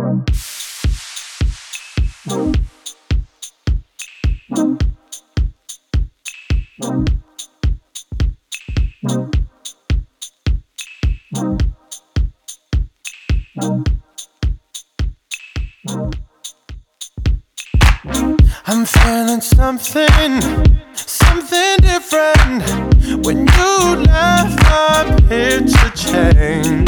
I'm feeling something, something different. When you left, my picture changed.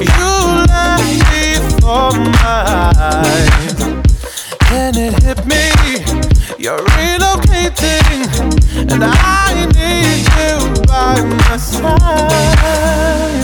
You left before my eyes. Then it hit me, you're relocating, and I need you by my side.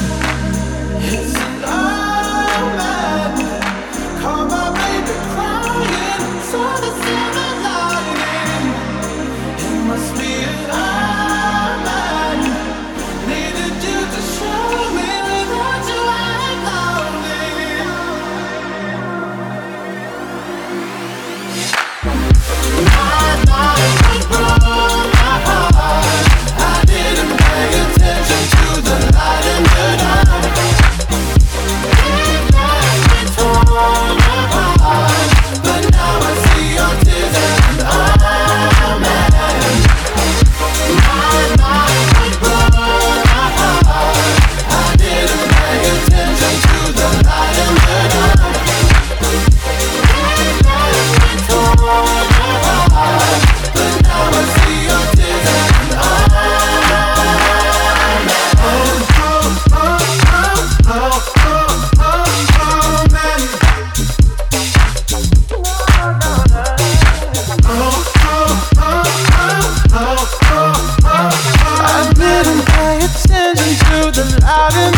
I've been